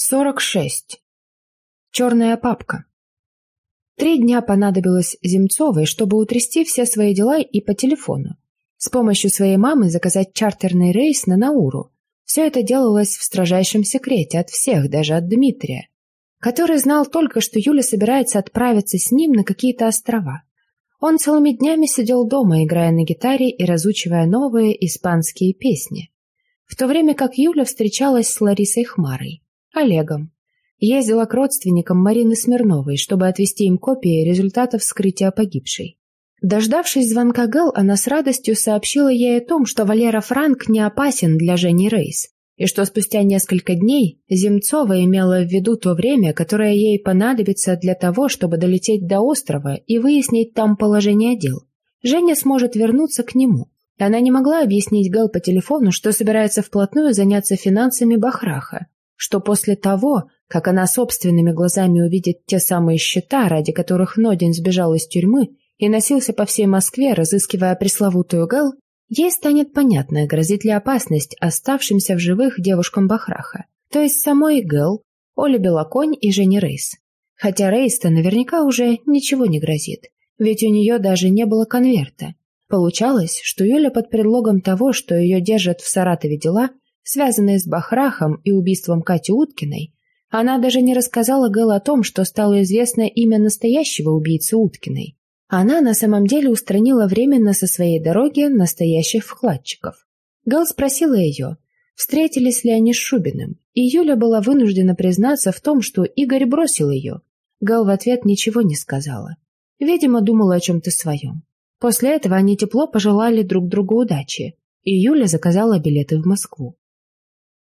46. Черная папка. Три дня понадобилось Земцовой, чтобы утрясти все свои дела и по телефону. С помощью своей мамы заказать чартерный рейс на Науру. Все это делалось в строжайшем секрете от всех, даже от Дмитрия, который знал только, что Юля собирается отправиться с ним на какие-то острова. Он целыми днями сидел дома, играя на гитаре и разучивая новые испанские песни. В то время как Юля встречалась с Ларисой Хмарой. Олегом. Ездила к родственникам Марины Смирновой, чтобы отвести им копии результатов вскрытия погибшей. Дождавшись звонка Гэл, она с радостью сообщила ей о том, что Валера Франк не опасен для Жени Рейс, и что спустя несколько дней Земцова имела в виду то время, которое ей понадобится для того, чтобы долететь до острова и выяснить там положение дел. Женя сможет вернуться к нему. Она не могла объяснить Гэл по телефону, что собирается вплотную заняться финансами Бахраха, что после того, как она собственными глазами увидит те самые счета, ради которых Нодин сбежал из тюрьмы и носился по всей Москве, разыскивая пресловутую Гал, ей станет понятно, грозит ли опасность оставшимся в живых девушкам Бахраха, то есть самой Гэл, Оле Белоконь и Жене Рейс. Хотя Рейс-то наверняка уже ничего не грозит, ведь у нее даже не было конверта. Получалось, что Юля под предлогом того, что ее держат в Саратове дела, связанные с Бахрахом и убийством Кати Уткиной, она даже не рассказала Гэл о том, что стало известно имя настоящего убийцы Уткиной. Она на самом деле устранила временно со своей дороги настоящих вкладчиков. Гэл спросила ее, встретились ли они с Шубиным, и Юля была вынуждена признаться в том, что Игорь бросил ее. Гэл в ответ ничего не сказала. Видимо, думала о чем-то своем. После этого они тепло пожелали друг другу удачи, и Юля заказала билеты в Москву.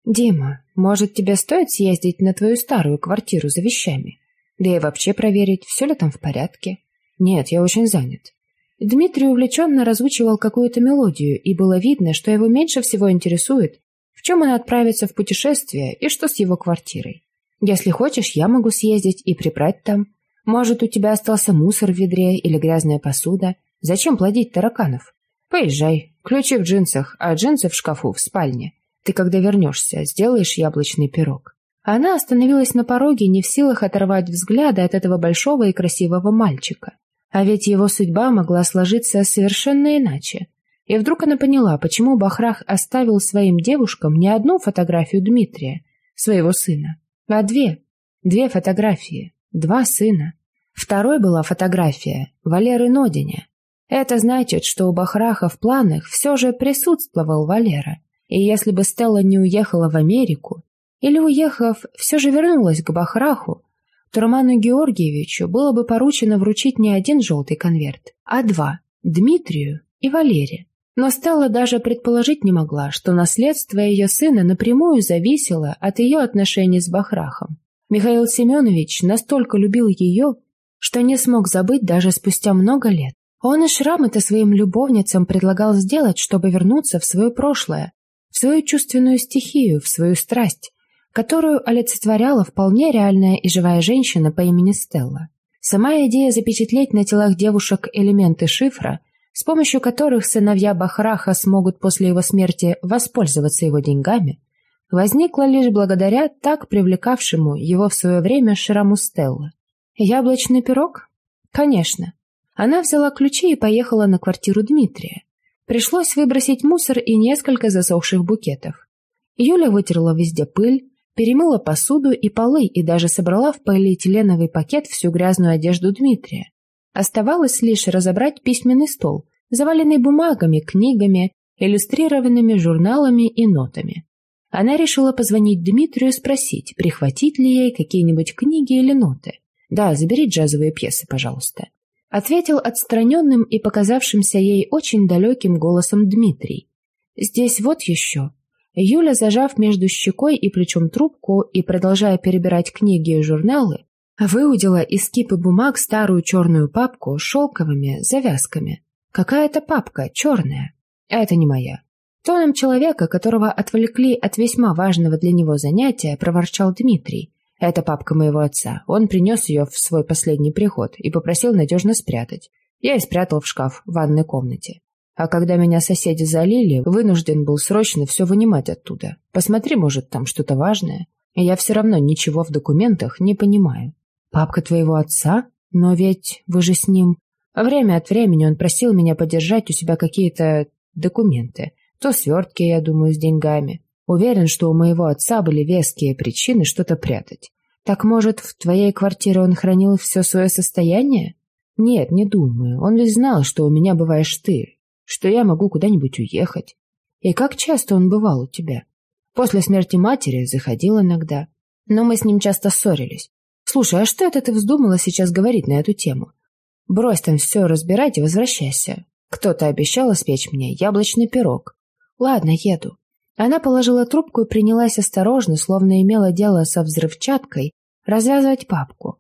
«Дима, может, тебе стоит съездить на твою старую квартиру за вещами? Да и вообще проверить, все ли там в порядке?» «Нет, я очень занят». Дмитрий увлеченно разучивал какую-то мелодию, и было видно, что его меньше всего интересует, в чем он отправится в путешествие и что с его квартирой. «Если хочешь, я могу съездить и прибрать там. Может, у тебя остался мусор в ведре или грязная посуда. Зачем плодить тараканов? Поезжай, ключи в джинсах, а джинсы в шкафу в спальне. Ты, когда вернешься, сделаешь яблочный пирог». Она остановилась на пороге, не в силах оторвать взгляда от этого большого и красивого мальчика. А ведь его судьба могла сложиться совершенно иначе. И вдруг она поняла, почему Бахрах оставил своим девушкам не одну фотографию Дмитрия, своего сына, а две. Две фотографии, два сына. Второй была фотография Валеры Нодиня. Это значит, что у Бахраха в планах все же присутствовал Валера. И если бы Стелла не уехала в Америку, или, уехав, все же вернулась к Бахраху, то Роману Георгиевичу было бы поручено вручить не один желтый конверт, а два – Дмитрию и Валере. Но Стелла даже предположить не могла, что наследство ее сына напрямую зависело от ее отношений с Бахрахом. Михаил Семенович настолько любил ее, что не смог забыть даже спустя много лет. Он и шрамы-то своим любовницам предлагал сделать, чтобы вернуться в свое прошлое, в свою чувственную стихию, в свою страсть, которую олицетворяла вполне реальная и живая женщина по имени Стелла. Сама идея запечатлеть на телах девушек элементы шифра, с помощью которых сыновья Бахраха смогут после его смерти воспользоваться его деньгами, возникла лишь благодаря так привлекавшему его в свое время шраму Стелла. Яблочный пирог? Конечно. Она взяла ключи и поехала на квартиру Дмитрия. Пришлось выбросить мусор и несколько засохших букетов. Юля вытерла везде пыль, перемыла посуду и полы и даже собрала в полиэтиленовый пакет всю грязную одежду Дмитрия. Оставалось лишь разобрать письменный стол, заваленный бумагами, книгами, иллюстрированными журналами и нотами. Она решила позвонить Дмитрию и спросить, прихватить ли ей какие-нибудь книги или ноты. «Да, забери джазовые пьесы, пожалуйста» ответил отстраненным и показавшимся ей очень далеким голосом Дмитрий. «Здесь вот еще». Юля, зажав между щекой и плечом трубку и продолжая перебирать книги и журналы, выудила из кипы бумаг старую черную папку с шелковыми завязками. Какая-то папка, черная. Это не моя. Тоном человека, которого отвлекли от весьма важного для него занятия, проворчал Дмитрий, это папка моего отца. Он принес ее в свой последний приход и попросил надежно спрятать. Я и спрятал в шкаф в ванной комнате. А когда меня соседи залили, вынужден был срочно все вынимать оттуда. Посмотри, может, там что-то важное. Я все равно ничего в документах не понимаю. Папка твоего отца? Но ведь вы же с ним... Время от времени он просил меня подержать у себя какие-то документы. То свертки, я думаю, с деньгами. Уверен, что у моего отца были веские причины что-то прятать. Так, может, в твоей квартире он хранил все свое состояние? Нет, не думаю. Он ведь знал, что у меня бываешь ты, что я могу куда-нибудь уехать. И как часто он бывал у тебя? После смерти матери заходил иногда. Но мы с ним часто ссорились. Слушай, а что это ты вздумала сейчас говорить на эту тему? Брось там все разбирать и возвращайся. Кто-то обещал испечь мне яблочный пирог. Ладно, еду. Она положила трубку и принялась осторожно, словно имела дело со взрывчаткой, развязывать папку.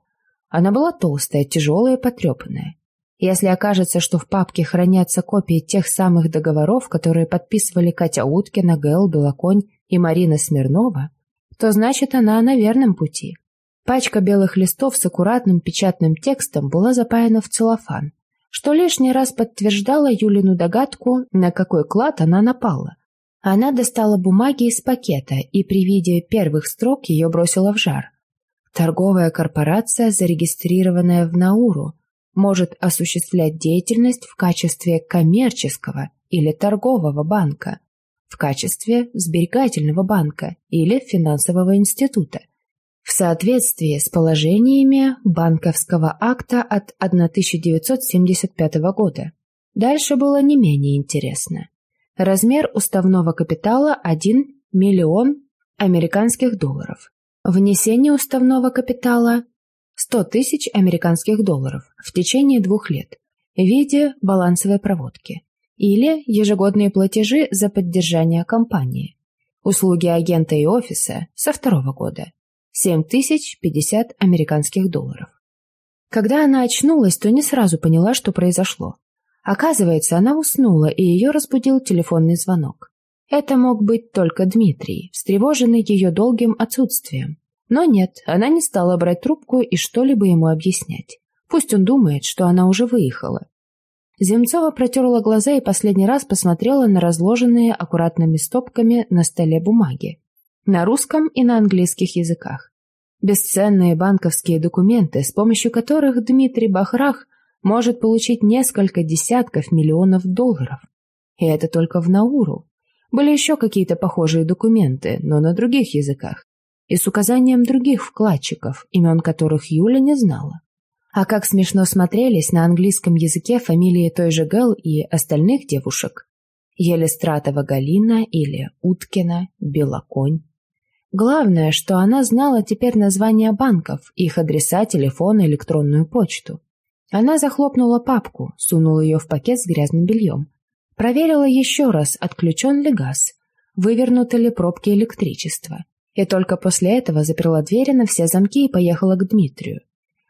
Она была толстая, тяжелая и потрепанная. Если окажется, что в папке хранятся копии тех самых договоров, которые подписывали Катя Уткина, Гэл Белоконь и Марина Смирнова, то значит она на верном пути. Пачка белых листов с аккуратным печатным текстом была запаяна в целлофан, что лишний раз подтверждало Юлину догадку, на какой клад она напала. Она достала бумаги из пакета и при виде первых строк ее бросила в жар. Торговая корпорация, зарегистрированная в Науру, может осуществлять деятельность в качестве коммерческого или торгового банка, в качестве сберегательного банка или финансового института, в соответствии с положениями банковского акта от 1975 года. Дальше было не менее интересно. Размер уставного капитала 1 миллион американских долларов. Внесение уставного капитала 100 тысяч американских долларов в течение двух лет в виде балансовой проводки или ежегодные платежи за поддержание компании. Услуги агента и офиса со второго года 7 тысяч 50 американских долларов. Когда она очнулась, то не сразу поняла, что произошло. Оказывается, она уснула, и ее разбудил телефонный звонок. Это мог быть только Дмитрий, встревоженный ее долгим отсутствием. Но нет, она не стала брать трубку и что-либо ему объяснять. Пусть он думает, что она уже выехала. Земцова протерла глаза и последний раз посмотрела на разложенные аккуратными стопками на столе бумаги. На русском и на английских языках. Бесценные банковские документы, с помощью которых Дмитрий Бахрах может получить несколько десятков миллионов долларов. И это только в Науру. Были еще какие-то похожие документы, но на других языках. И с указанием других вкладчиков, имен которых Юля не знала. А как смешно смотрелись на английском языке фамилии той же Гэл и остальных девушек. Елистратова Галина или Уткина, Белоконь. Главное, что она знала теперь названия банков, их адреса, телефон электронную почту. Она захлопнула папку, сунула ее в пакет с грязным бельем. Проверила еще раз, отключен ли газ, вывернуты ли пробки электричества. И только после этого заперла двери на все замки и поехала к Дмитрию.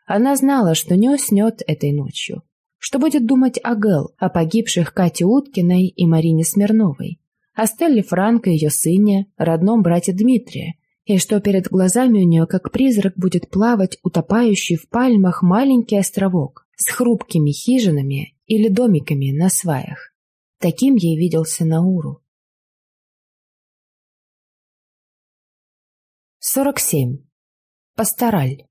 Она знала, что не уснет этой ночью, что будет думать о Гэл, о погибших Кате Уткиной и Марине Смирновой, о Стелле Франко, ее сыне, родном брате Дмитрия, и что перед глазами у нее, как призрак, будет плавать утопающий в пальмах маленький островок с хрупкими хижинами или домиками на сваях. Таким ей виделся Науру. 47. Пастораль.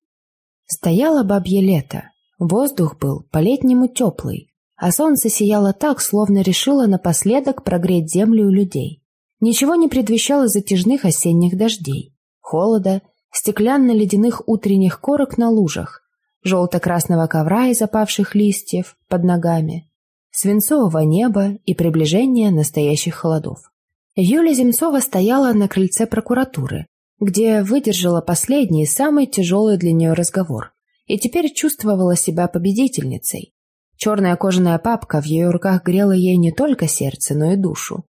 Стояло бабье лето. Воздух был по-летнему теплый, а солнце сияло так, словно решило напоследок прогреть землю у людей. Ничего не предвещало затяжных осенних дождей, холода, стеклянно-ледяных утренних корок на лужах, желто-красного ковра из опавших листьев под ногами, свинцового неба и приближения настоящих холодов. Юля Земцова стояла на крыльце прокуратуры, где выдержала последний, самый тяжелый для нее разговор, и теперь чувствовала себя победительницей. Черная кожаная папка в ее руках грела ей не только сердце, но и душу.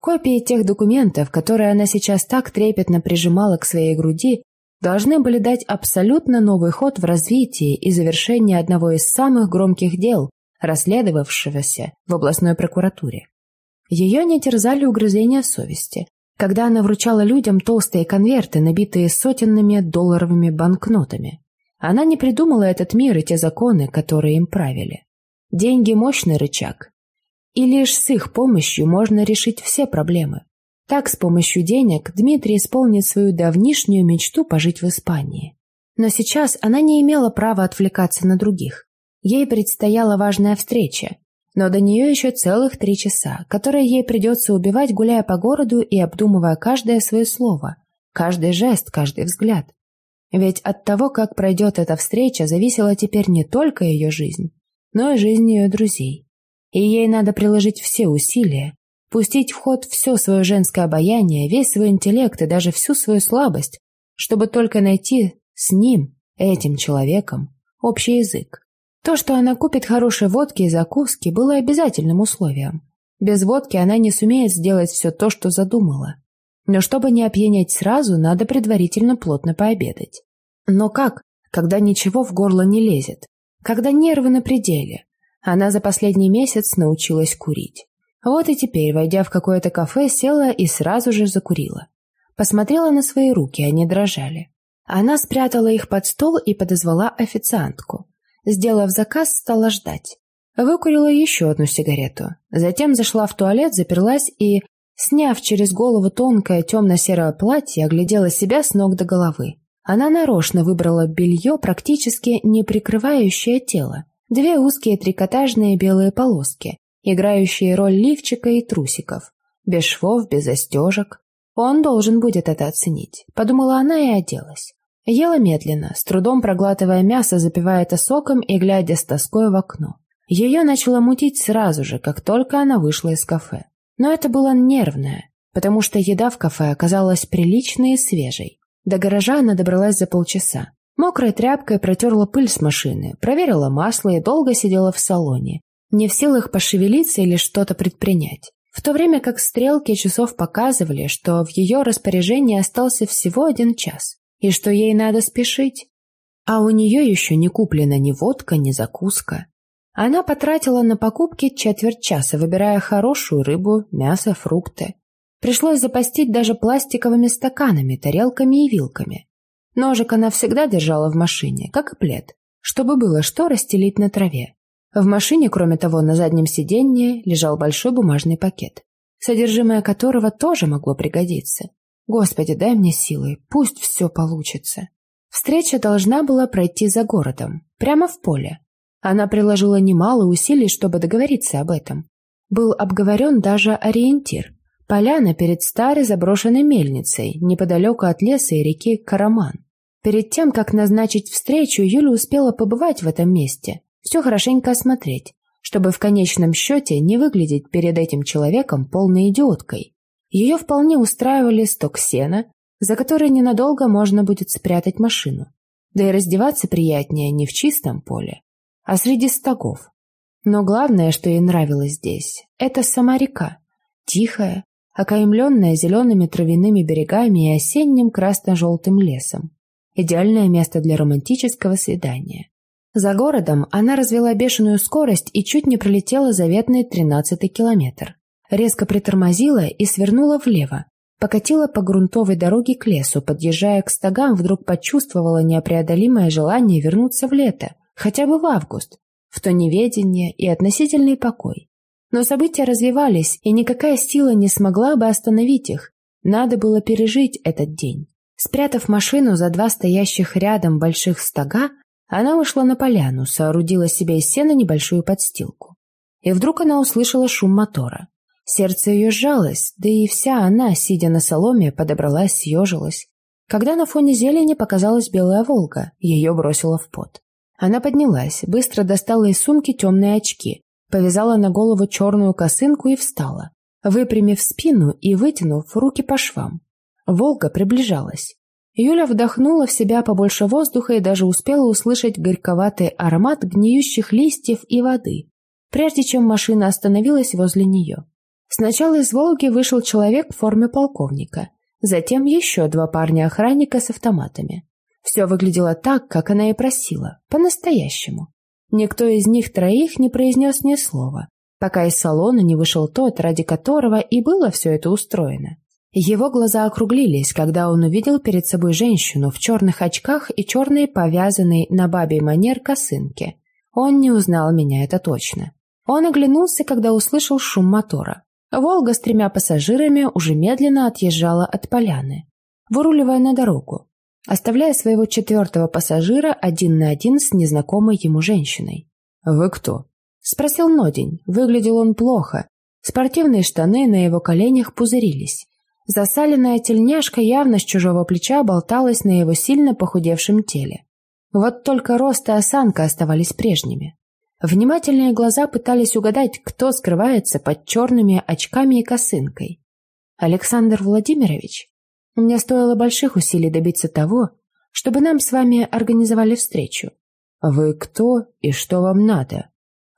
Копии тех документов, которые она сейчас так трепетно прижимала к своей груди, должны были дать абсолютно новый ход в развитии и завершении одного из самых громких дел, расследовавшегося в областной прокуратуре. Ее не терзали угрызения совести, когда она вручала людям толстые конверты, набитые сотенными долларовыми банкнотами. Она не придумала этот мир и те законы, которые им правили. Деньги – мощный рычаг. И лишь с их помощью можно решить все проблемы. Так, с помощью денег, Дмитрий исполнит свою давнишнюю мечту пожить в Испании. Но сейчас она не имела права отвлекаться на других. Ей предстояла важная встреча, но до нее еще целых три часа, которые ей придется убивать, гуляя по городу и обдумывая каждое свое слово, каждый жест, каждый взгляд. Ведь от того, как пройдет эта встреча, зависела теперь не только ее жизнь, но и жизнь ее друзей. И ей надо приложить все усилия, пустить в ход все свое женское обаяние, весь свой интеллект и даже всю свою слабость, чтобы только найти с ним, этим человеком, общий язык. То, что она купит хорошие водки и закуски, было обязательным условием. Без водки она не сумеет сделать все то, что задумала. Но чтобы не опьянеть сразу, надо предварительно плотно пообедать. Но как, когда ничего в горло не лезет? Когда нервы на пределе? Она за последний месяц научилась курить. Вот и теперь, войдя в какое-то кафе, села и сразу же закурила. Посмотрела на свои руки, они дрожали. Она спрятала их под стол и подозвала официантку. Сделав заказ, стала ждать. Выкурила еще одну сигарету. Затем зашла в туалет, заперлась и, сняв через голову тонкое темно-серое платье, оглядела себя с ног до головы. Она нарочно выбрала белье, практически не прикрывающее тело. Две узкие трикотажные белые полоски, играющие роль лифчика и трусиков. Без швов, без застежек. Он должен будет это оценить. Подумала она и оделась. Ела медленно, с трудом проглатывая мясо, запивая это соком и глядя с тоской в окно. Ее начало мутить сразу же, как только она вышла из кафе. Но это было нервное, потому что еда в кафе оказалась приличной и свежей. До гаража она добралась за полчаса. Мокрой тряпкой протерла пыль с машины, проверила масло и долго сидела в салоне, не в силах пошевелиться или что-то предпринять. В то время как стрелки часов показывали, что в ее распоряжении остался всего один час, и что ей надо спешить. А у нее еще не куплена ни водка, ни закуска. Она потратила на покупки четверть часа, выбирая хорошую рыбу, мясо, фрукты. Пришлось запастить даже пластиковыми стаканами, тарелками и вилками. Ножик она всегда держала в машине, как и плед, чтобы было что расстелить на траве. В машине, кроме того, на заднем сиденье лежал большой бумажный пакет, содержимое которого тоже могло пригодиться. Господи, дай мне силы, пусть все получится. Встреча должна была пройти за городом, прямо в поле. Она приложила немало усилий, чтобы договориться об этом. Был обговорен даже ориентир. Поляна перед старой заброшенной мельницей, неподалеку от леса и реки Караман. Перед тем, как назначить встречу, Юля успела побывать в этом месте, все хорошенько осмотреть, чтобы в конечном счете не выглядеть перед этим человеком полной идиоткой. Ее вполне устраивали сток сена, за который ненадолго можно будет спрятать машину. Да и раздеваться приятнее не в чистом поле, а среди стогов. Но главное, что ей нравилось здесь, это сама река, тихая, окаймленная зелеными травяными берегами и осенним красно-желтым лесом. Идеальное место для романтического свидания. За городом она развела бешеную скорость и чуть не пролетела заветный тринадцатый километр. Резко притормозила и свернула влево. Покатила по грунтовой дороге к лесу, подъезжая к стогам, вдруг почувствовала непреодолимое желание вернуться в лето, хотя бы в август, в то неведение и относительный покой. Но события развивались, и никакая сила не смогла бы остановить их. Надо было пережить этот день. Спрятав машину за два стоящих рядом больших стога, она вышла на поляну, соорудила себе из сена небольшую подстилку. И вдруг она услышала шум мотора. Сердце ее сжалось, да и вся она, сидя на соломе, подобралась, съежилась. Когда на фоне зелени показалась белая «Волга», ее бросило в пот. Она поднялась, быстро достала из сумки темные очки, повязала на голову черную косынку и встала, выпрямив спину и вытянув руки по швам. Волга приближалась. Юля вдохнула в себя побольше воздуха и даже успела услышать горьковатый аромат гниющих листьев и воды, прежде чем машина остановилась возле нее. Сначала из «Волги» вышел человек в форме полковника, затем еще два парня-охранника с автоматами. Все выглядело так, как она и просила, по-настоящему. Никто из них троих не произнес ни слова, пока из салона не вышел тот, ради которого и было все это устроено. Его глаза округлились, когда он увидел перед собой женщину в черных очках и черной повязанной на бабе манер косынке. Он не узнал меня, это точно. Он оглянулся, когда услышал шум мотора. Волга с тремя пассажирами уже медленно отъезжала от поляны, выруливая на дорогу, оставляя своего четвертого пассажира один на один с незнакомой ему женщиной. «Вы кто?» — спросил Нодень. Выглядел он плохо. Спортивные штаны на его коленях пузырились. Засаленная тельняшка явно с чужого плеча болталась на его сильно похудевшем теле. Вот только рост и осанка оставались прежними. Внимательные глаза пытались угадать, кто скрывается под черными очками и косынкой. Александр Владимирович, мне стоило больших усилий добиться того, чтобы нам с вами организовали встречу. Вы кто и что вам надо?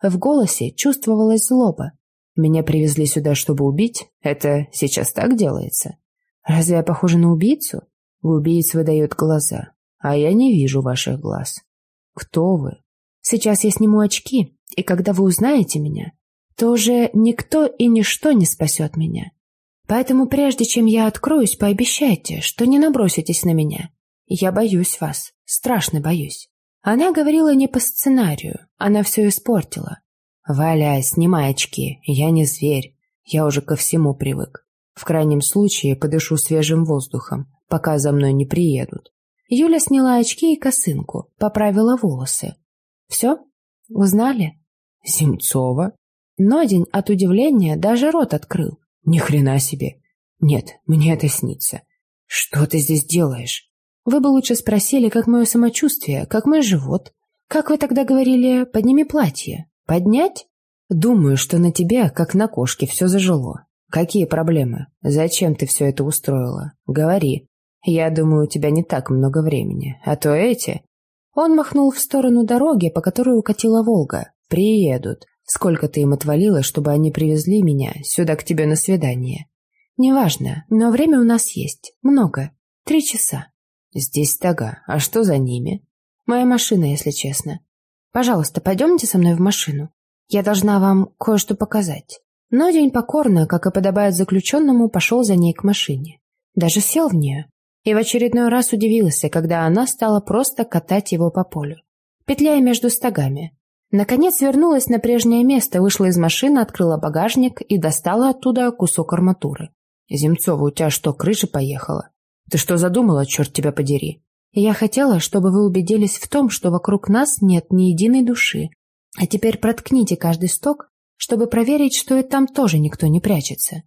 В голосе чувствовалась злоба. Меня привезли сюда, чтобы убить? Это сейчас так делается? Разве я похожа на убийцу? Убийц выдает глаза, а я не вижу ваших глаз. Кто вы? Сейчас я сниму очки, и когда вы узнаете меня, то уже никто и ничто не спасет меня. Поэтому прежде чем я откроюсь, пообещайте, что не наброситесь на меня. Я боюсь вас, страшно боюсь. Она говорила не по сценарию, она все испортила. «Валя, снимай очки, я не зверь, я уже ко всему привык. В крайнем случае подышу свежим воздухом, пока за мной не приедут». Юля сняла очки и косынку, поправила волосы. «Все? Узнали?» «Земцова?» Нодень от удивления даже рот открыл. «Ни хрена себе! Нет, мне это снится. Что ты здесь делаешь?» «Вы бы лучше спросили, как мое самочувствие, как мой живот. Как вы тогда говорили, подними платье. Поднять?» «Думаю, что на тебе, как на кошке, все зажило. Какие проблемы? Зачем ты все это устроила? Говори. Я думаю, у тебя не так много времени. А то эти...» Он махнул в сторону дороги, по которой укатила Волга. «Приедут. Сколько ты им отвалила, чтобы они привезли меня сюда к тебе на свидание?» «Неважно, но время у нас есть. Много. Три часа». «Здесь тага. А что за ними?» «Моя машина, если честно. Пожалуйста, пойдемте со мной в машину. Я должна вам кое-что показать». Но день покорно, как и подобает заключенному, пошел за ней к машине. Даже сел в нее. И в очередной раз удивился, когда она стала просто катать его по полю, петляя между стогами. Наконец вернулась на прежнее место, вышла из машины, открыла багажник и достала оттуда кусок арматуры. «Земцова, у тебя что, крыша поехала? Ты что задумала, черт тебя подери?» Я хотела, чтобы вы убедились в том, что вокруг нас нет ни единой души. А теперь проткните каждый сток, чтобы проверить, что и там тоже никто не прячется.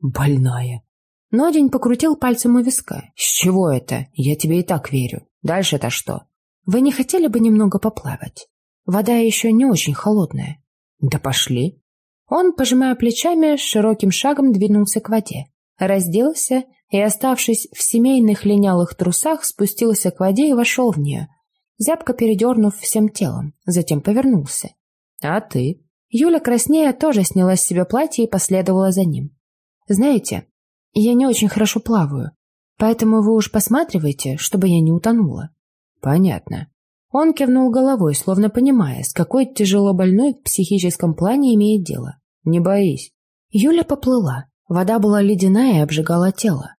Больная. Нодень покрутил пальцем у виска. С чего это? Я тебе и так верю. Дальше-то что? Вы не хотели бы немного поплавать? Вода еще не очень холодная. Да пошли. Он, пожимая плечами, широким шагом двинулся к воде. Разделся и, оставшись в семейных линялых трусах, спустился к воде и вошел в нее, зябко передернув всем телом, затем повернулся. «А ты?» Юля краснея тоже сняла с себя платье и последовала за ним. «Знаете, я не очень хорошо плаваю, поэтому вы уж посматривайте, чтобы я не утонула». «Понятно». Он кивнул головой, словно понимая, с какой тяжело больной в психическом плане имеет дело. «Не боись». Юля поплыла. Вода была ледяная и обжигала тело.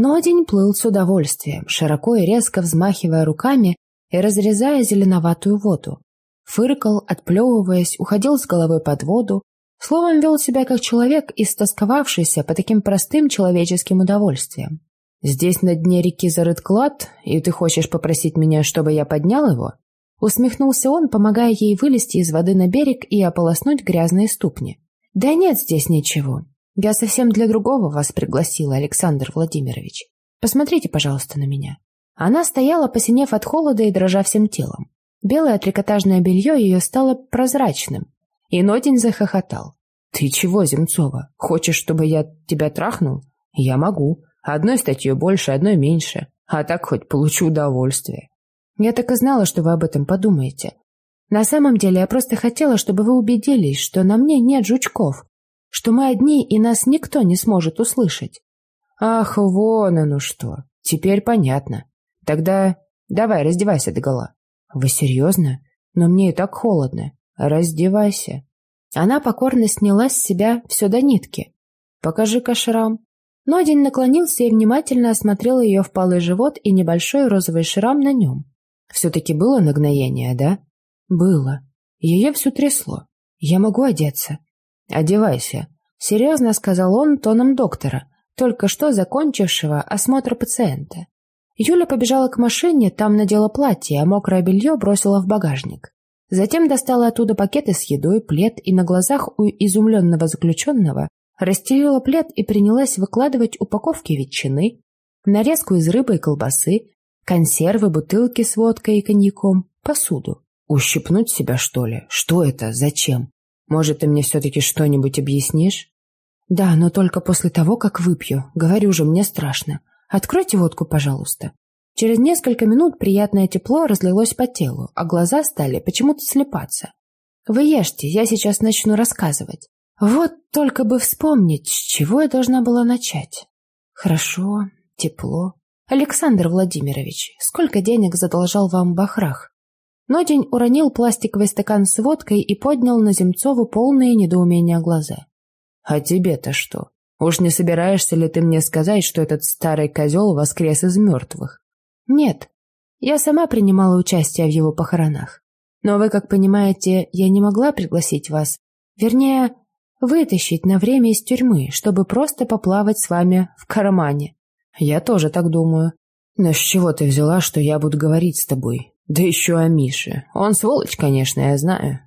Но один плыл с удовольствием, широко и резко взмахивая руками и разрезая зеленоватую воду. Фыркал, отплевываясь, уходил с головой под воду, словом, вел себя как человек, истосковавшийся по таким простым человеческим удовольствиям. «Здесь на дне реки зарыт клад, и ты хочешь попросить меня, чтобы я поднял его?» Усмехнулся он, помогая ей вылезти из воды на берег и ополоснуть грязные ступни. «Да нет здесь ничего. Я совсем для другого вас пригласила, Александр Владимирович. Посмотрите, пожалуйста, на меня». Она стояла, посинев от холода и дрожа всем телом. Белое трикотажное белье ее стало прозрачным. И Нодин захохотал. «Ты чего, Земцова? Хочешь, чтобы я тебя трахнул? Я могу. Одной статьей больше, одной меньше. А так хоть получу удовольствие». «Я так и знала, что вы об этом подумаете. На самом деле я просто хотела, чтобы вы убедились, что на мне нет жучков, что мы одни, и нас никто не сможет услышать. Ах, вон оно что. Теперь понятно. Тогда давай, раздевайся догола. Вы серьезно? Но мне и так холодно. Раздевайся. Она покорно сняла с себя все до нитки. Покажи-ка шрам. Нодень наклонился и внимательно осмотрел ее впалый живот и небольшой розовый шрам на нем. Все-таки было нагноение, да? Было. Ее все трясло. Я могу одеться. Одевайся. Серьезно сказал он тоном доктора, только что закончившего осмотр пациента. Юля побежала к машине, там надела платье, а мокрое белье бросила в багажник. Затем достала оттуда пакеты с едой, плед и на глазах у изумленного заключенного расстелила плед и принялась выкладывать упаковки ветчины, нарезку из рыбы и колбасы, консервы, бутылки с водкой и коньяком, посуду. Ущипнуть себя, что ли? Что это? Зачем? Может, ты мне все-таки что-нибудь объяснишь? Да, но только после того, как выпью. Говорю же, мне страшно. Откройте водку, пожалуйста. Через несколько минут приятное тепло разлилось по телу, а глаза стали почему-то слепаться. Вы ешьте, я сейчас начну рассказывать. Вот только бы вспомнить, с чего я должна была начать. Хорошо, тепло. Александр Владимирович, сколько денег задолжал вам Бахрах? Нодень уронил пластиковый стакан с водкой и поднял на Земцову полные недоумения глаза. «А тебе-то что? Уж не собираешься ли ты мне сказать, что этот старый козел воскрес из мертвых?» «Нет. Я сама принимала участие в его похоронах. Но вы, как понимаете, я не могла пригласить вас. Вернее, вытащить на время из тюрьмы, чтобы просто поплавать с вами в кармане. Я тоже так думаю. Но с чего ты взяла, что я буду говорить с тобой? Да еще о Мише. Он сволочь, конечно, я знаю.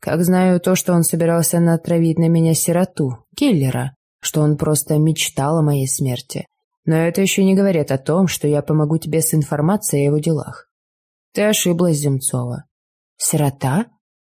Как знаю то, что он собирался натравить на меня сироту, киллера, что он просто мечтал о моей смерти. Но это еще не говорит о том, что я помогу тебе с информацией о его делах. Ты ошиблась, Земцова. Сирота?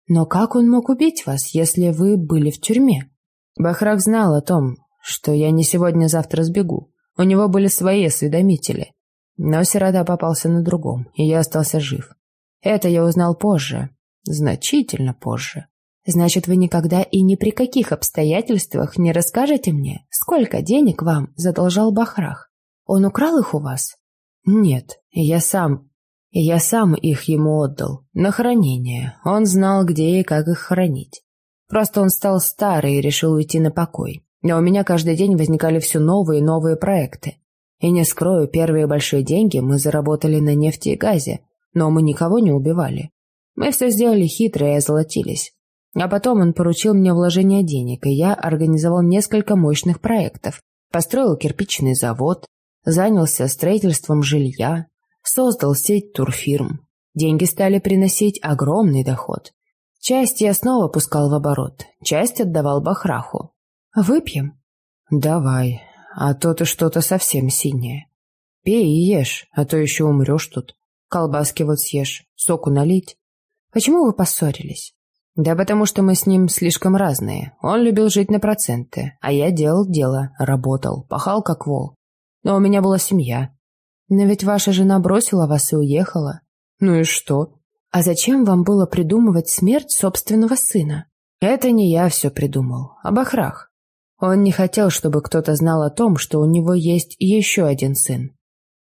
Но как он мог убить вас, если вы были в тюрьме? Бахрак знал о том, что я не сегодня-завтра сбегу. У него были свои осведомители. Но сирота попался на другом, и я остался жив. Это я узнал позже, значительно позже. Значит, вы никогда и ни при каких обстоятельствах не расскажете мне, сколько денег вам задолжал Бахрах? Он украл их у вас? Нет, я сам... Я сам их ему отдал. На хранение. Он знал, где и как их хранить. Просто он стал старый и решил уйти на покой. Но у меня каждый день возникали все новые и новые проекты. И не скрою, первые большие деньги мы заработали на нефти и газе, но мы никого не убивали. Мы все сделали хитро и озолотились. А потом он поручил мне вложение денег, и я организовал несколько мощных проектов. Построил кирпичный завод, занялся строительством жилья, создал сеть турфирм. Деньги стали приносить огромный доход. Часть я снова пускал в оборот, часть отдавал Бахраху. «Выпьем?» «Давай, а то ты что-то совсем синее. Пей и ешь, а то еще умрешь тут. Колбаски вот съешь, соку налить. Почему вы поссорились?» «Да потому что мы с ним слишком разные. Он любил жить на проценты, а я делал дело, работал, пахал как вол. Но у меня была семья. Но ведь ваша жена бросила вас и уехала. Ну и что? А зачем вам было придумывать смерть собственного сына? Это не я все придумал, а Бахрах. Он не хотел, чтобы кто-то знал о том, что у него есть еще один сын.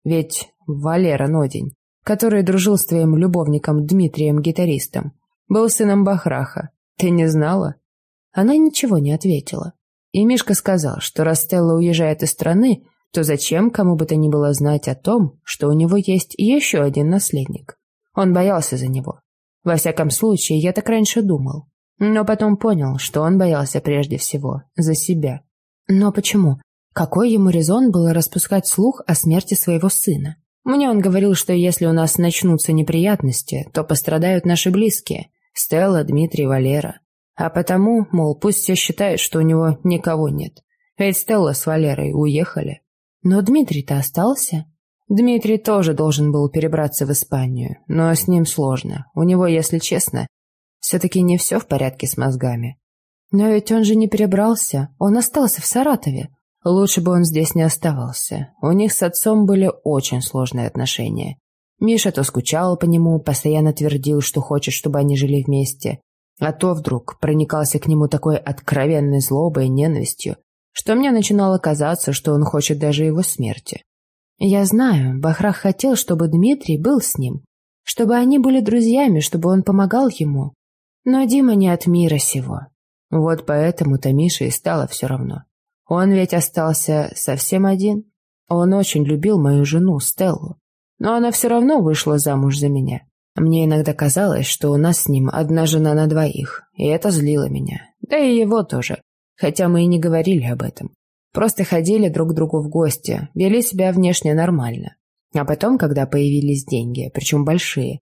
Ведь Валера Нодень, который дружил с твоим любовником Дмитрием-гитаристом, был сыном Бахраха. Ты не знала?» Она ничего не ответила. И Мишка сказал, что раз Стелла уезжает из страны, то зачем кому бы то ни было знать о том, что у него есть еще один наследник? Он боялся за него. Во всяком случае, я так раньше думал. Но потом понял, что он боялся прежде всего за себя. Но почему? Какой ему резон было распускать слух о смерти своего сына? Мне он говорил, что если у нас начнутся неприятности, то пострадают наши близкие, Стелла, Дмитрий, Валера. А потому, мол, пусть все считают, что у него никого нет. Ведь Стелла с Валерой уехали. Но Дмитрий-то остался. Дмитрий тоже должен был перебраться в Испанию, но с ним сложно. У него, если честно, все-таки не все в порядке с мозгами. Но ведь он же не перебрался, он остался в Саратове. Лучше бы он здесь не оставался. У них с отцом были очень сложные отношения. Миша то скучал по нему, постоянно твердил, что хочет, чтобы они жили вместе, а то вдруг проникался к нему такой откровенной злобой и ненавистью, что мне начинало казаться, что он хочет даже его смерти. Я знаю, Бахрах хотел, чтобы Дмитрий был с ним, чтобы они были друзьями, чтобы он помогал ему. Но Дима не от мира сего. Вот поэтому-то Мише и стало все равно. Он ведь остался совсем один. Он очень любил мою жену, Стеллу но она все равно вышла замуж за меня. Мне иногда казалось, что у нас с ним одна жена на двоих, и это злило меня. Да и его тоже. хотя мы и не говорили об этом. Просто ходили друг к другу в гости, вели себя внешне нормально. А потом, когда появились деньги, причем большие,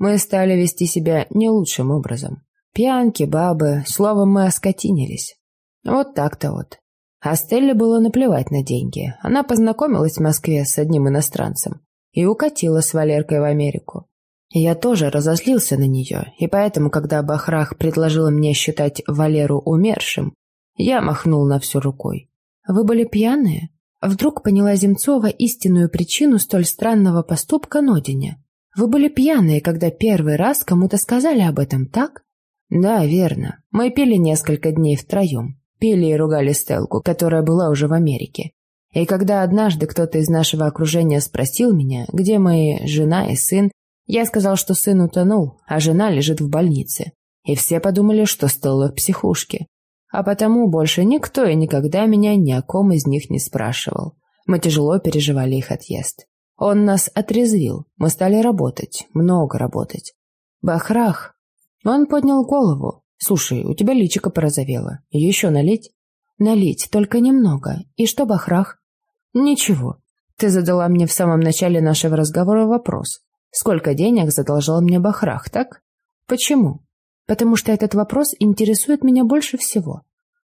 мы стали вести себя не лучшим образом. Пьянки, бабы, словом, мы оскотинились. Вот так-то вот. А Стелле было наплевать на деньги. Она познакомилась в Москве с одним иностранцем и укатила с Валеркой в Америку. Я тоже разозлился на нее, и поэтому, когда Бахрах предложила мне считать Валеру умершим, я махнул на всю рукой. «Вы были пьяные?» Вдруг поняла Земцова истинную причину столь странного поступка Нодине. «Вы были пьяные, когда первый раз кому-то сказали об этом, так?» «Да, верно. Мы пили несколько дней втроем. Пили и ругали Стелку, которая была уже в Америке. И когда однажды кто-то из нашего окружения спросил меня, где мои жена и сын, я сказал, что сын утонул, а жена лежит в больнице. И все подумали, что Стелла в психушке. А потому больше никто и никогда меня ни о ком из них не спрашивал. Мы тяжело переживали их отъезд. Он нас отрезвил, мы стали работать, много работать. Бахрах. Он поднял голову. «Слушай, у тебя личико порозовело. Еще налить?» «Налить, только немного. И что, Бахрах?» «Ничего. Ты задала мне в самом начале нашего разговора вопрос. Сколько денег задолжал мне Бахрах, так? Почему? Потому что этот вопрос интересует меня больше всего.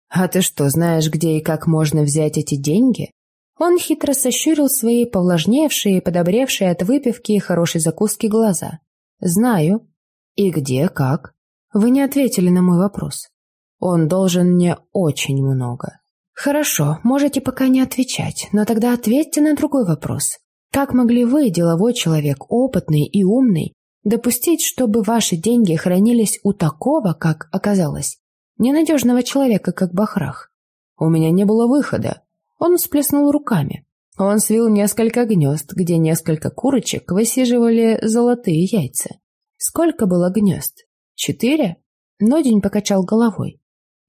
А ты что, знаешь, где и как можно взять эти деньги?» Он хитро сощурил свои повлажневшие и подобревшие от выпивки и хорошей закуски глаза. «Знаю. И где, как?» Вы не ответили на мой вопрос. Он должен мне очень много. Хорошо, можете пока не отвечать, но тогда ответьте на другой вопрос. Как могли вы, деловой человек, опытный и умный, допустить, чтобы ваши деньги хранились у такого, как оказалось, ненадежного человека, как Бахрах? У меня не было выхода. Он всплеснул руками. Он свил несколько гнезд, где несколько курочек высиживали золотые яйца. Сколько было гнезд? Четыре? Нодень покачал головой.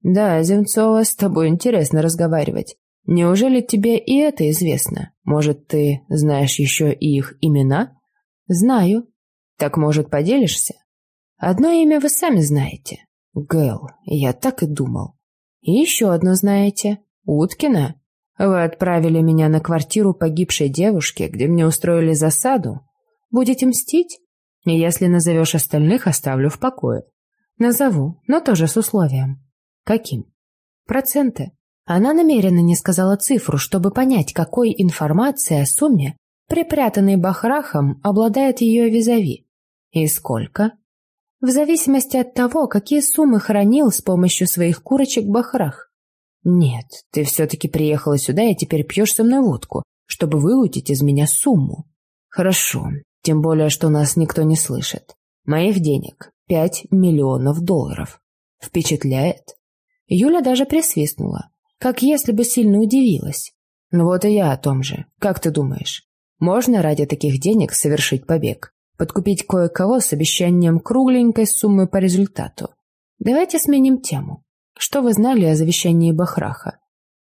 Да, Земцова, с тобой интересно разговаривать. Неужели тебе и это известно? Может, ты знаешь еще и их имена? Знаю. Так, может, поделишься? Одно имя вы сами знаете. Гэл, я так и думал. И еще одно знаете. Уткина. Вы отправили меня на квартиру погибшей девушки, где мне устроили засаду. Будете мстить? Если назовешь остальных, оставлю в покое. Назову, но тоже с условием. Каким? Проценты. Она намеренно не сказала цифру, чтобы понять, какой информацией о сумме, припрятанной Бахрахом, обладает ее визави. И сколько? В зависимости от того, какие суммы хранил с помощью своих курочек Бахрах. Нет, ты все-таки приехала сюда и теперь пьешь со мной водку, чтобы выудить из меня сумму. Хорошо, тем более, что нас никто не слышит. Моих денег – пять миллионов долларов. Впечатляет? Юля даже присвистнула, как если бы сильно удивилась. Ну вот и я о том же. Как ты думаешь, можно ради таких денег совершить побег? Подкупить кое-кого с обещанием кругленькой суммы по результату? Давайте сменим тему. Что вы знали о завещании Бахраха?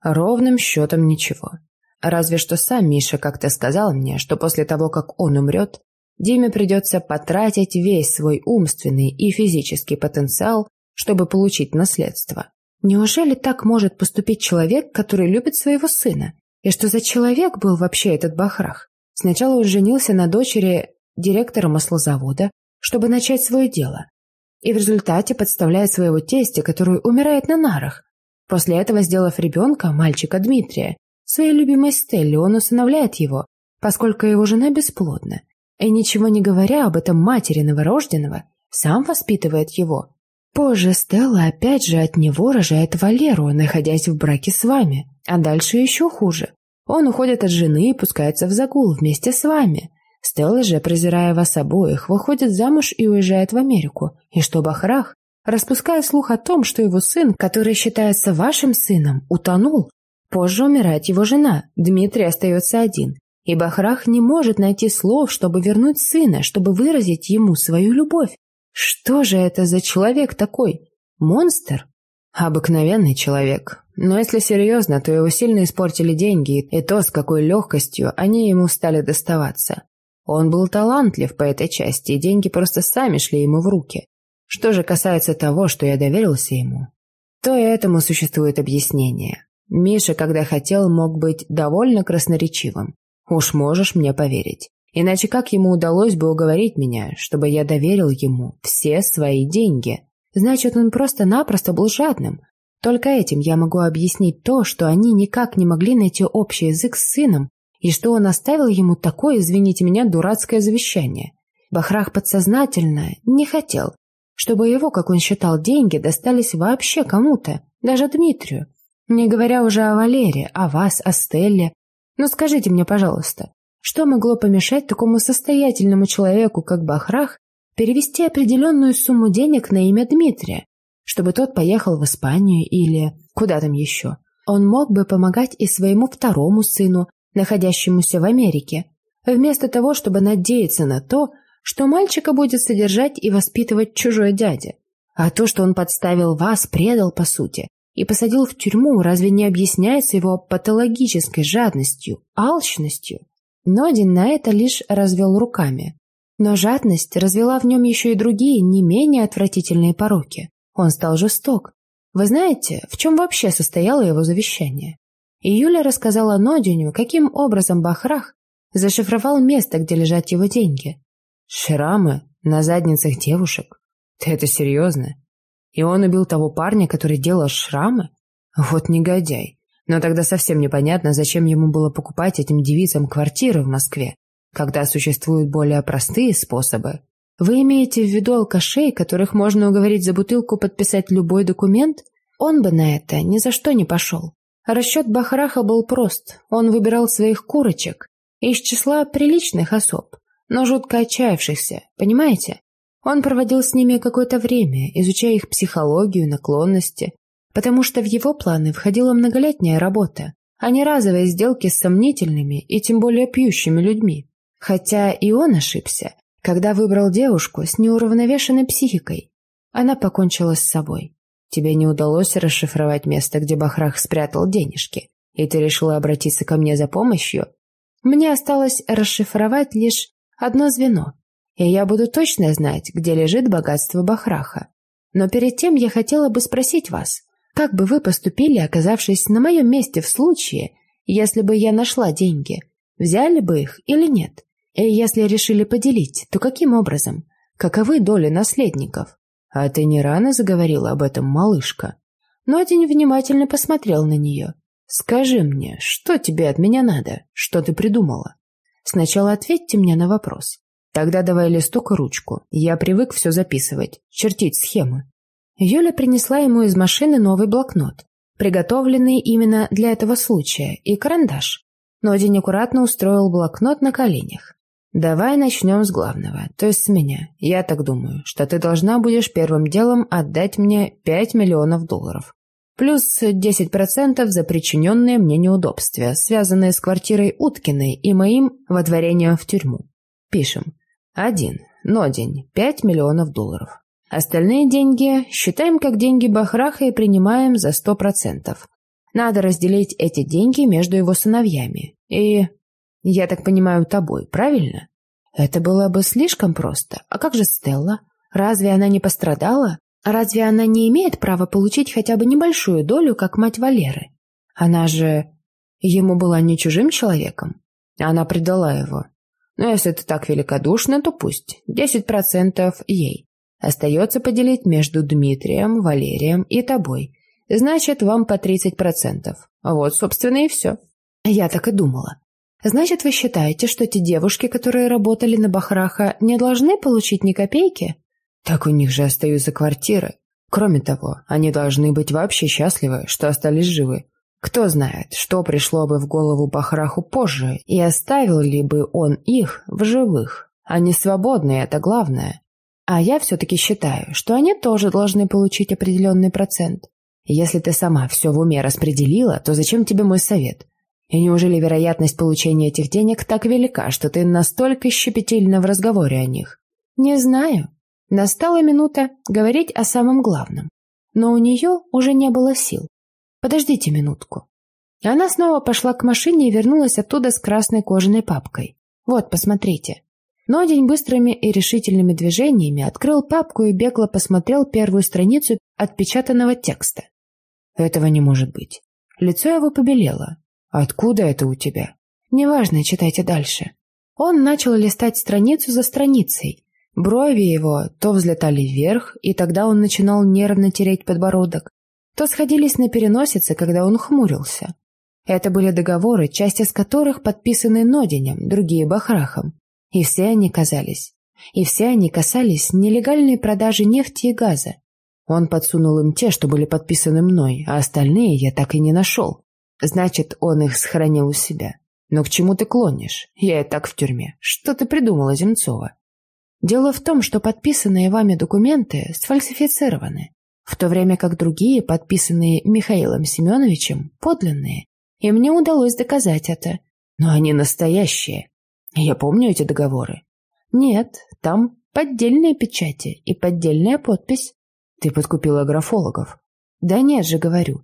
Ровным счетом ничего. Разве что сам Миша как-то сказал мне, что после того, как он умрет, Диме придется потратить весь свой умственный и физический потенциал, чтобы получить наследство. Неужели так может поступить человек, который любит своего сына? И что за человек был вообще этот Бахрах? Сначала он женился на дочери директора маслозавода, чтобы начать свое дело. И в результате подставляет своего тестя, который умирает на нарах. После этого, сделав ребенка, мальчика Дмитрия, Своей любимой Стелле он усыновляет его, поскольку его жена бесплодна, и ничего не говоря об этом матери новорожденного, сам воспитывает его. Позже Стелла опять же от него рожает Валеру, находясь в браке с вами, а дальше еще хуже. Он уходит от жены и пускается в загул вместе с вами. Стелла же, презирая вас обоих, выходит замуж и уезжает в Америку. И что Бахрах, распуская слух о том, что его сын, который считается вашим сыном, утонул, Позже умирает его жена, Дмитрий остается один, и Бахрах не может найти слов, чтобы вернуть сына, чтобы выразить ему свою любовь. Что же это за человек такой? Монстр? Обыкновенный человек. Но если серьезно, то его сильно испортили деньги, и то, с какой легкостью они ему стали доставаться. Он был талантлив по этой части, и деньги просто сами шли ему в руки. Что же касается того, что я доверился ему, то этому существует объяснение. Миша, когда хотел, мог быть довольно красноречивым. Уж можешь мне поверить. Иначе как ему удалось бы уговорить меня, чтобы я доверил ему все свои деньги? Значит, он просто-напросто был жадным. Только этим я могу объяснить то, что они никак не могли найти общий язык с сыном, и что он оставил ему такое, извините меня, дурацкое завещание. Бахрах подсознательно не хотел, чтобы его, как он считал, деньги достались вообще кому-то, даже Дмитрию. Не говоря уже о Валере, о вас, о Стелле. Но скажите мне, пожалуйста, что могло помешать такому состоятельному человеку, как Бахрах, перевести определенную сумму денег на имя Дмитрия, чтобы тот поехал в Испанию или куда там еще? Он мог бы помогать и своему второму сыну, находящемуся в Америке, вместо того, чтобы надеяться на то, что мальчика будет содержать и воспитывать чужой дядя. А то, что он подставил вас, предал, по сути, и посадил в тюрьму, разве не объясняется его патологической жадностью, алчностью? Нодин на это лишь развел руками. Но жадность развела в нем еще и другие, не менее отвратительные пороки. Он стал жесток. Вы знаете, в чем вообще состояло его завещание? И Юля рассказала Нодиню, каким образом Бахрах зашифровал место, где лежат его деньги. Шрамы на задницах девушек? Ты это серьезно? И он убил того парня, который делал шрамы? Вот негодяй. Но тогда совсем непонятно, зачем ему было покупать этим девицам квартиры в Москве, когда существуют более простые способы. Вы имеете в виду алкашей, которых можно уговорить за бутылку подписать любой документ? Он бы на это ни за что не пошел. Расчет Бахраха был прост. Он выбирал своих курочек из числа приличных особ, но жутко отчаявшихся, понимаете? Он проводил с ними какое-то время, изучая их психологию, наклонности, потому что в его планы входила многолетняя работа, а не разовые сделки с сомнительными и тем более пьющими людьми. Хотя и он ошибся, когда выбрал девушку с неуравновешенной психикой. Она покончила с собой. Тебе не удалось расшифровать место, где Бахрах спрятал денежки, и ты решила обратиться ко мне за помощью? Мне осталось расшифровать лишь одно звено, и я буду точно знать, где лежит богатство Бахраха. Но перед тем я хотела бы спросить вас, как бы вы поступили, оказавшись на моем месте в случае, если бы я нашла деньги? Взяли бы их или нет? И если решили поделить, то каким образом? Каковы доли наследников? А ты не рано заговорила об этом, малышка? Нодень внимательно посмотрел на нее. Скажи мне, что тебе от меня надо? Что ты придумала? Сначала ответьте мне на вопрос. Тогда давай листок и ручку. Я привык все записывать, чертить схемы. Юля принесла ему из машины новый блокнот, приготовленный именно для этого случая, и карандаш. Нодин аккуратно устроил блокнот на коленях. «Давай начнем с главного, то есть с меня. Я так думаю, что ты должна будешь первым делом отдать мне 5 миллионов долларов. Плюс 10% за причиненные мне неудобствия, связанные с квартирой Уткиной и моим водворением в тюрьму. Пишем. Один. Нодень. Пять миллионов долларов. Остальные деньги считаем как деньги Бахраха и принимаем за сто процентов. Надо разделить эти деньги между его сыновьями. И, я так понимаю, тобой, правильно? Это было бы слишком просто. А как же Стелла? Разве она не пострадала? Разве она не имеет права получить хотя бы небольшую долю, как мать Валеры? Она же ему была не чужим человеком. Она предала его. Но если ты так великодушна, то пусть. Десять процентов ей. Остается поделить между Дмитрием, Валерием и тобой. Значит, вам по тридцать процентов. Вот, собственно, и все. Я так и думала. Значит, вы считаете, что те девушки, которые работали на Бахраха, не должны получить ни копейки? Так у них же остаются квартиры. Кроме того, они должны быть вообще счастливы, что остались живы. Кто знает, что пришло бы в голову Бахраху позже, и оставил ли бы он их в живых. Они свободны, это главное. А я все-таки считаю, что они тоже должны получить определенный процент. Если ты сама все в уме распределила, то зачем тебе мой совет? И неужели вероятность получения этих денег так велика, что ты настолько щепетильна в разговоре о них? Не знаю. Настала минута говорить о самом главном. Но у нее уже не было сил. Подождите минутку. Она снова пошла к машине и вернулась оттуда с красной кожаной папкой. Вот, посмотрите. Нодень быстрыми и решительными движениями открыл папку и бегло посмотрел первую страницу отпечатанного текста. Этого не может быть. Лицо его побелело. Откуда это у тебя? Неважно, читайте дальше. Он начал листать страницу за страницей. Брови его то взлетали вверх, и тогда он начинал нервно тереть подбородок, то сходились на переносице, когда он хмурился. Это были договоры, часть из которых подписаны Нодинем, другие Бахрахом. И все они казались. И все они касались нелегальной продажи нефти и газа. Он подсунул им те, что были подписаны мной, а остальные я так и не нашел. Значит, он их сохранил у себя. Но к чему ты клонишь? Я и так в тюрьме. Что ты придумала, Земцова? Дело в том, что подписанные вами документы сфальсифицированы, в то время как другие, подписанные Михаилом Семеновичем, подлинные. И мне удалось доказать это. Но они настоящие. Я помню эти договоры. Нет, там поддельные печати и поддельная подпись. Ты подкупила графологов. Да нет же, говорю.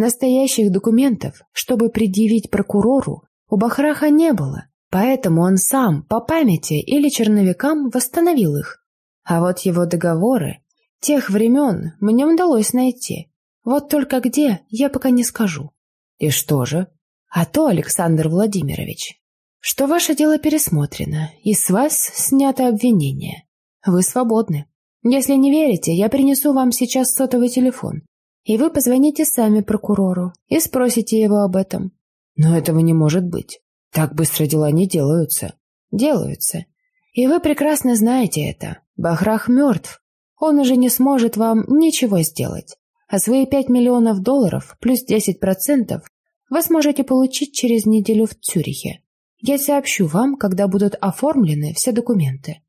Настоящих документов, чтобы предъявить прокурору, у Бахраха не было, поэтому он сам по памяти или черновикам восстановил их. А вот его договоры тех времен мне удалось найти. Вот только где, я пока не скажу. И что же? А то, Александр Владимирович, что ваше дело пересмотрено, и с вас снято обвинение. Вы свободны. Если не верите, я принесу вам сейчас сотовый телефон, и вы позвоните сами прокурору и спросите его об этом. Но этого не может быть. Так быстро дела не делаются. Делаются. И вы прекрасно знаете это. Бахрах мертв. Он уже не сможет вам ничего сделать а свои 5 миллионов долларов плюс 10% вы сможете получить через неделю в Цюрихе. Я сообщу вам, когда будут оформлены все документы.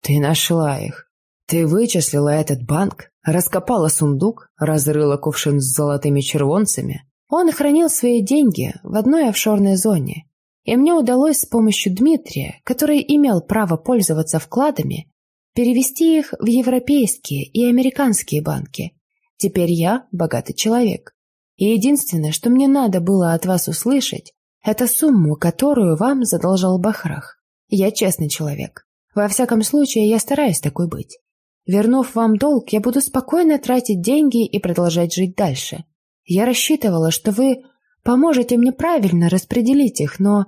Ты нашла их. Ты вычислила этот банк, раскопала сундук, разрыла кувшин с золотыми червонцами. Он хранил свои деньги в одной офшорной зоне, и мне удалось с помощью Дмитрия, который имел право пользоваться вкладами, перевести их в европейские и американские банки. Теперь я богатый человек. И единственное, что мне надо было от вас услышать, это сумму, которую вам задолжал Бахрах. Я честный человек. Во всяком случае, я стараюсь такой быть. Вернув вам долг, я буду спокойно тратить деньги и продолжать жить дальше. Я рассчитывала, что вы поможете мне правильно распределить их, но...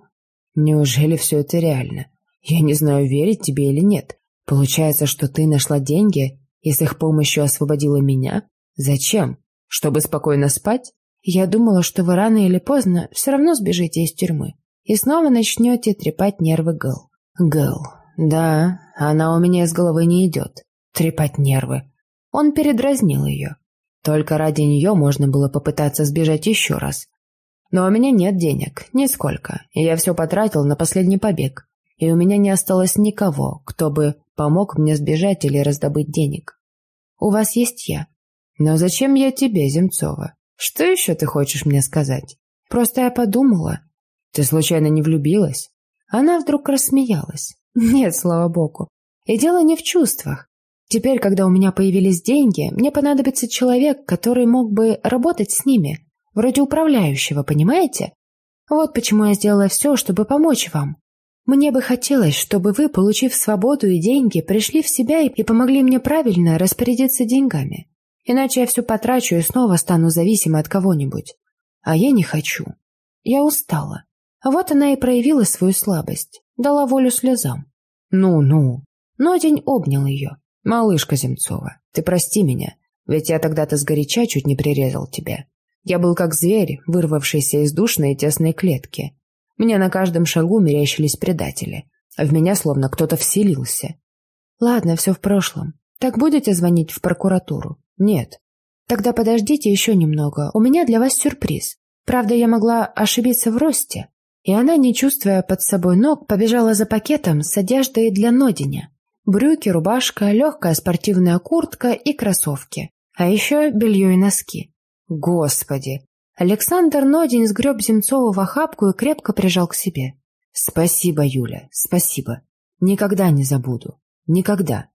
Неужели все это реально? Я не знаю, верить тебе или нет. Получается, что ты нашла деньги и с их помощью освободила меня? Зачем? Чтобы спокойно спать? Я думала, что вы рано или поздно все равно сбежите из тюрьмы и снова начнете трепать нервы Гэл. Гэл. Да, она у меня из головы не идет. Трепать нервы. Он передразнил ее. Только ради нее можно было попытаться сбежать еще раз. Но у меня нет денег, нисколько, и я все потратил на последний побег. И у меня не осталось никого, кто бы помог мне сбежать или раздобыть денег. У вас есть я, «Но зачем я тебе, Земцова? Что еще ты хочешь мне сказать? Просто я подумала. Ты случайно не влюбилась?» Она вдруг рассмеялась. «Нет, слава богу. И дело не в чувствах. Теперь, когда у меня появились деньги, мне понадобится человек, который мог бы работать с ними, вроде управляющего, понимаете? Вот почему я сделала все, чтобы помочь вам. Мне бы хотелось, чтобы вы, получив свободу и деньги, пришли в себя и помогли мне правильно распорядиться деньгами. Иначе я все потрачу и снова стану зависимой от кого-нибудь. А я не хочу. Я устала. Вот она и проявила свою слабость. Дала волю слезам. Ну-ну. Но день обнял ее. Малышка Земцова, ты прости меня, ведь я тогда-то сгоряча чуть не прирезал тебя. Я был как зверь, вырвавшийся из душной и тесной клетки. Мне на каждом шагу мерещились предатели, а в меня словно кто-то вселился. Ладно, все в прошлом. Так будете звонить в прокуратуру? Нет. Тогда подождите еще немного. У меня для вас сюрприз. Правда, я могла ошибиться в росте. И она, не чувствуя под собой ног, побежала за пакетом с одеждой для Нодиня. Брюки, рубашка, легкая спортивная куртка и кроссовки. А еще белье и носки. Господи! Александр Нодин сгреб Земцову в охапку и крепко прижал к себе. Спасибо, Юля, спасибо. Никогда не забуду. Никогда.